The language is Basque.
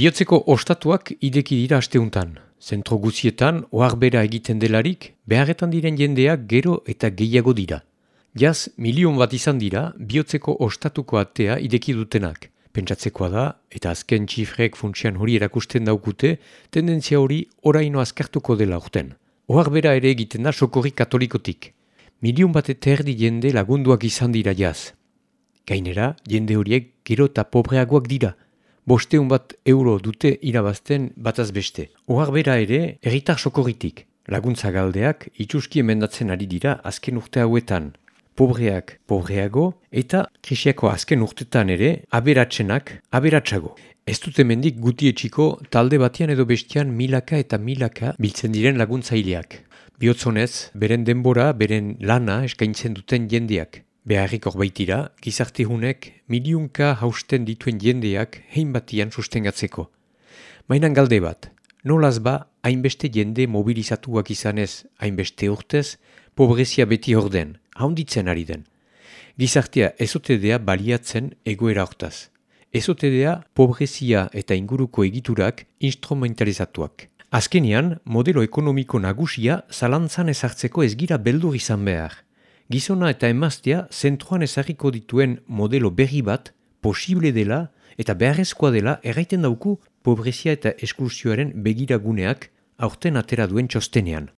Biotzeko ostatuak ideki dira asteuntan. Zentro guzietan, oarbera egiten delarik, beharretan diren jendeak gero eta gehiago dira. Jaz, milion bat izan dira, biotzeko ostatuko atea ideki dutenak. Pentsatzekoa da, eta azken txifrek funtsian hori erakusten daukute, tendentzia hori oraino azkartuko dela urten. Oarbera ere egiten da sokorri katolikotik. Milion bat eta erdi jende lagunduak izan dira jaz. Gainera, jende horiek gero eta pobreagoak dira. Bosteun bat euro dute irabazten bataz beste. Ohar bera ere, erritar sokorritik. Laguntza galdeak itxuski emendatzen ari dira azken urte hauetan. Pobreak pobreago eta krisiako azken urtetan ere aberatsenak aberatsago. Ez dute mendik gutietxiko talde batian edo bestian milaka eta milaka biltzen diren laguntzaileak. Biotzonez, beren denbora, beren lana eskaintzen duten jendeak. Beharrik baitira, gizartihunek miliunka hausten dituen jendeak hein batian sustengatzeko. Mainan galde bat, nolaz ba hainbeste jende mobilizatuak izanez hainbeste urtez, pobrezia beti orden, haunditzen ari den. Gizartea ezotedea baliatzen egoera hortaz. Ezotedea pobrezia eta inguruko egiturak instrumentalizatuak. Azkenian, modelo ekonomiko nagusia zalantzan ezartzeko ez gira beldur izan behar gizona eta emaztea zentroan ezagiko dituen modelo berri bat posible dela eta beharrezkoa dela erraiten dauku pobrezia eta esklusioaren begiraguneak aurten atera duen txostenean.